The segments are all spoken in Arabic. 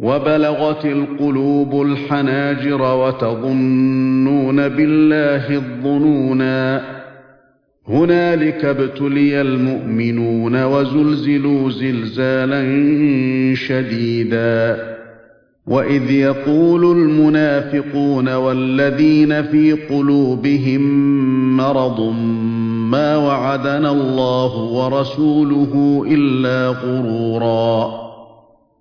وبلغت القلوب الحناجر وتظنون بالله الظنونا. هنالك ابتلي المؤمنون وزلزلوا زلزالا شديدا. وإذ يقول المنافقون والذين في قلوبهم مرض ما وعدنا الله ورسوله إلا غرورا.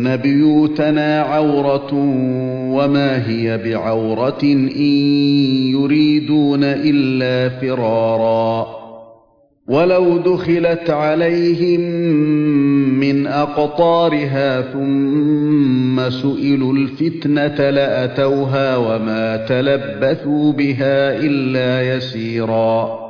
ان بيوتنا عوره وما هي بعوره ان يريدون الا فرارا ولو دخلت عليهم من اقطارها ثم سئلوا الفتنه لاتوها وما تلبثوا بها الا يسيرا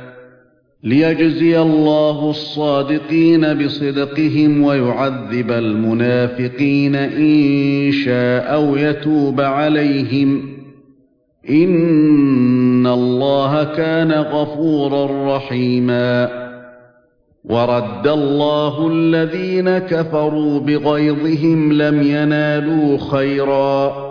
ليجزي الله الصادقين بصدقهم ويعذب المنافقين إن شاء أو يتوب عليهم. إن الله كان غفورا رحيما. ورد الله الذين كفروا بغيظهم لم ينالوا خيرا.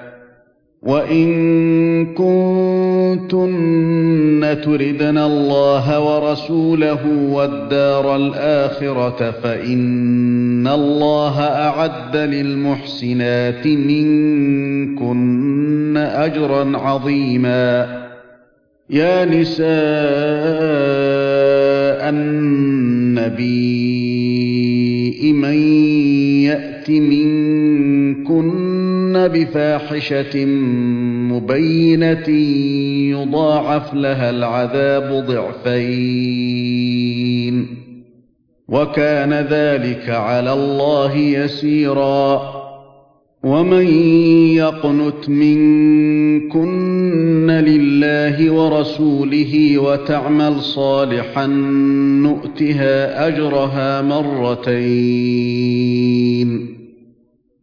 وان كنتن تردن الله ورسوله والدار الاخره فان الله اعد للمحسنات منكن اجرا عظيما يا نساء النبي بفاحشة مبينة يضاعف لها العذاب ضعفين. وكان ذلك على الله يسيرا. ومن يقنت منكن لله ورسوله وتعمل صالحا نؤتها أجرها مرتين.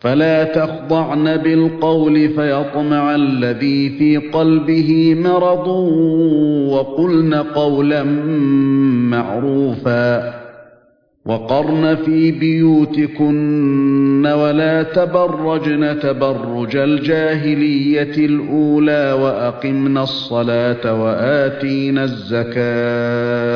فلا تخضعن بالقول فيطمع الذي في قلبه مرض وقلن قولا معروفا وقرن في بيوتكن ولا تبرجن تبرج الجاهلية الأولى وأقمن الصلاة وآتينا الزكاة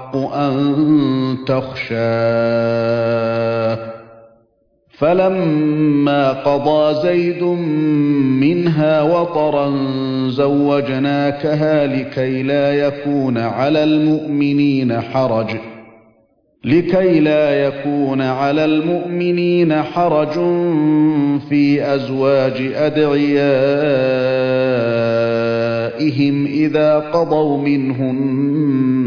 أن تخشاه. فلما قضى زيد منها وطرا زوجناكها لكي لا يكون على المؤمنين حرج. لكي لا يكون على المؤمنين حرج في أزواج أدعيائهم إذا قضوا منهن.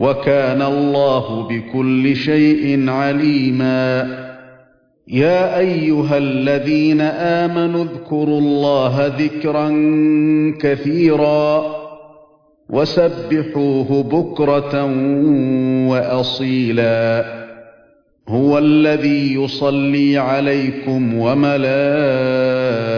وكان الله بكل شيء عليما. يا أيها الذين آمنوا اذكروا الله ذكرا كثيرا وسبحوه بكرة وأصيلا. هو الذي يصلي عليكم وملائكته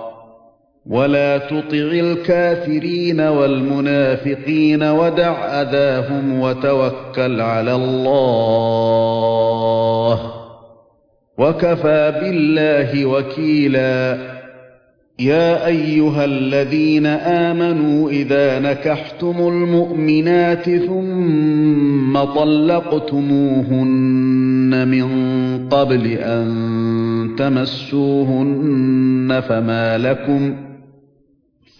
ولا تطع الكافرين والمنافقين ودع اذاهم وتوكل على الله وكفى بالله وكيلا يا ايها الذين امنوا اذا نكحتم المؤمنات ثم طلقتموهن من قبل ان تمسوهن فما لكم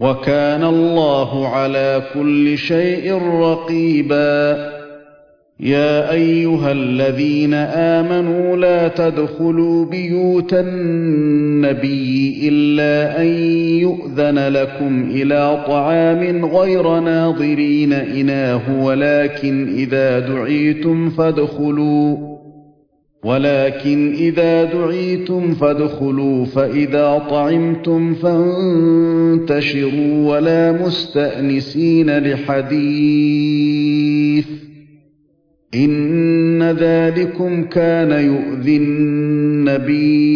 وكان الله على كل شيء رقيبا. يا أيها الذين آمنوا لا تدخلوا بيوت النبي إلا أن يؤذن لكم إلى طعام غير ناظرين إناه ولكن إذا دعيتم فادخلوا. ولكن إذا دعيتم فادخلوا فإذا طعمتم فانتشروا ولا مستأنسين لحديث. إن ذلكم كان يؤذي النبي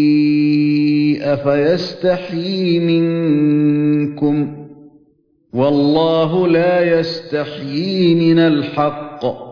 فيستحيي منكم؟ والله لا يستحيي من الحق.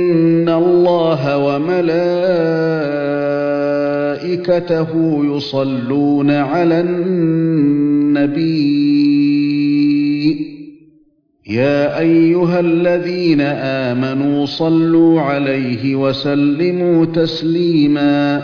الله وملائكته يصلون على النبي. يا أيها الذين آمنوا صلوا عليه وسلموا تسليما.